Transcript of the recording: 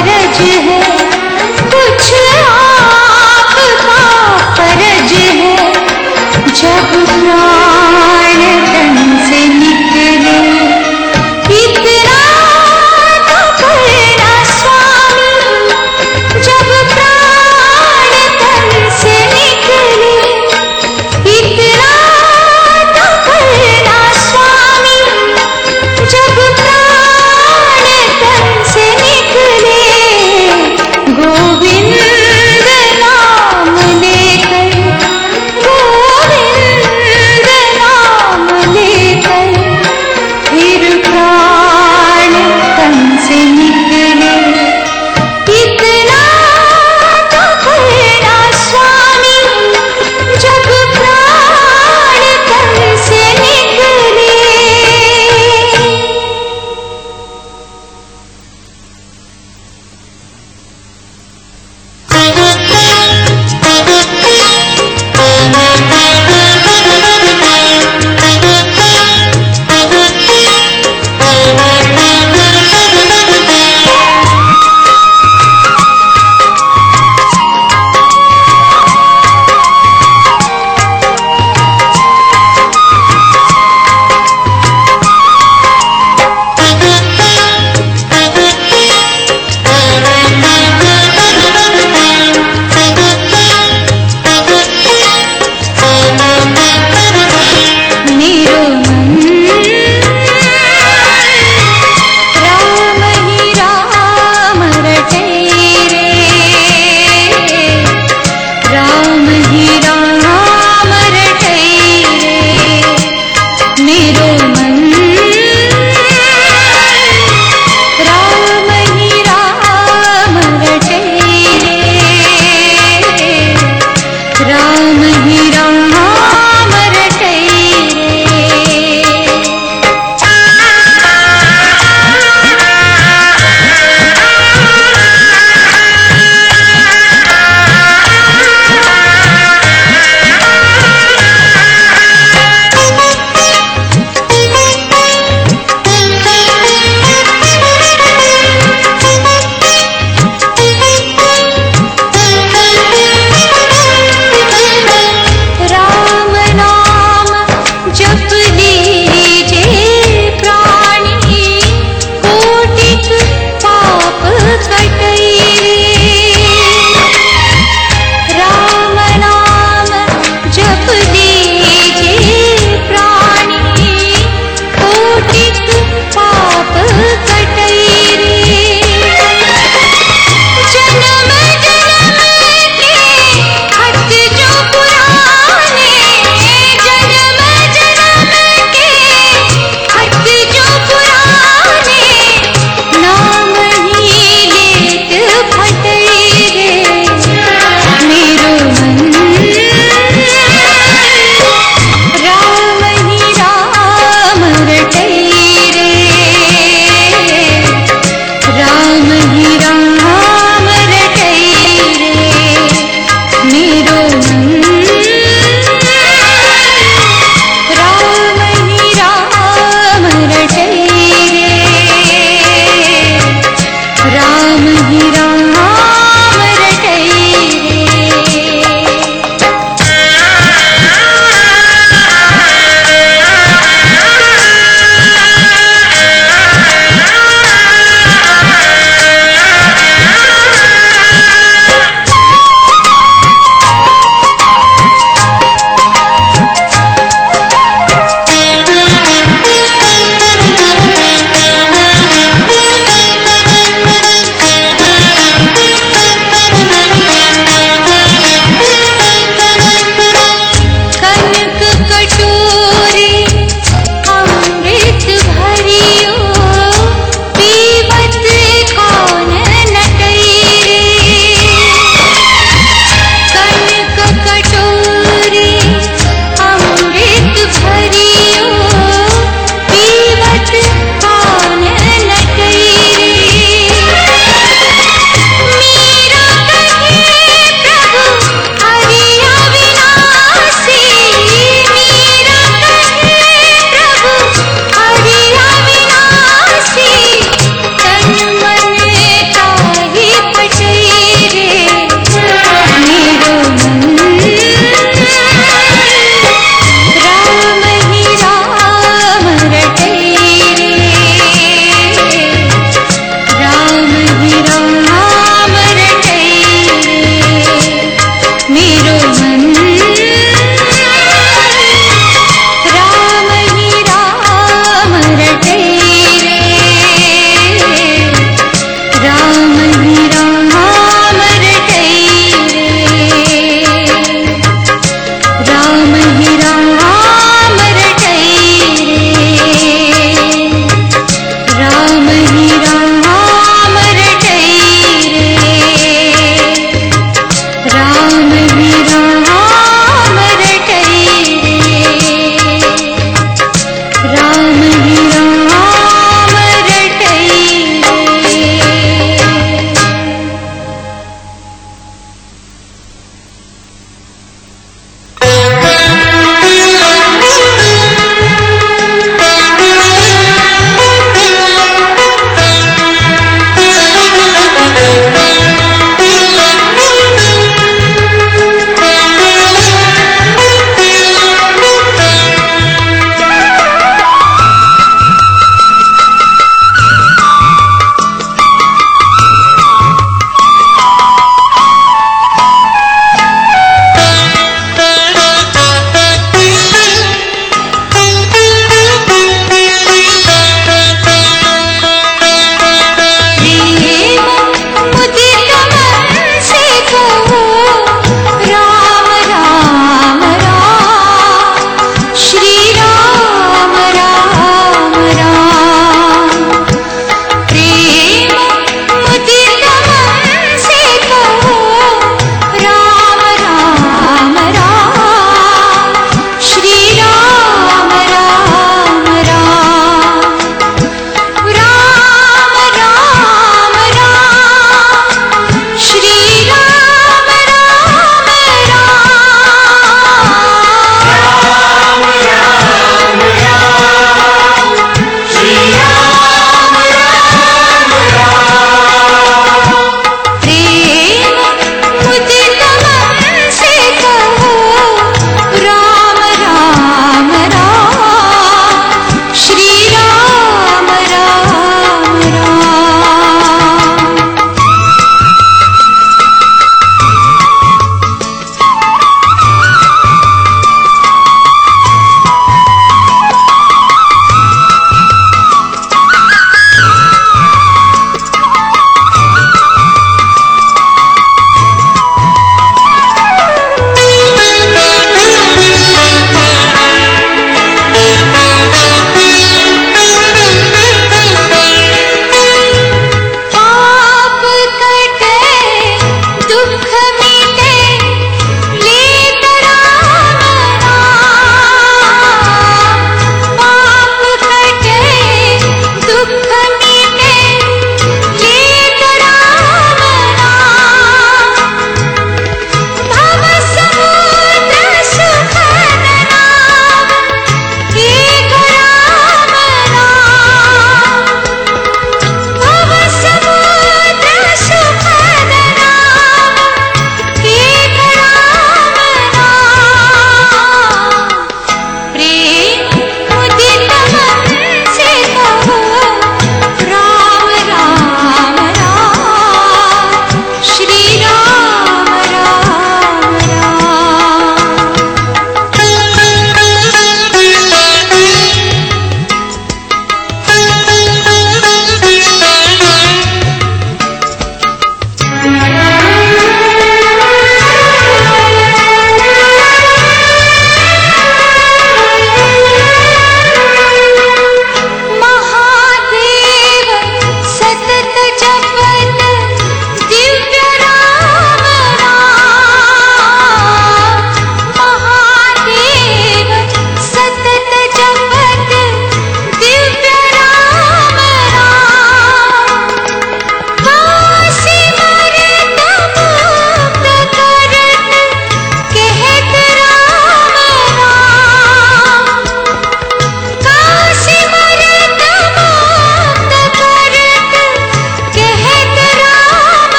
कारज है।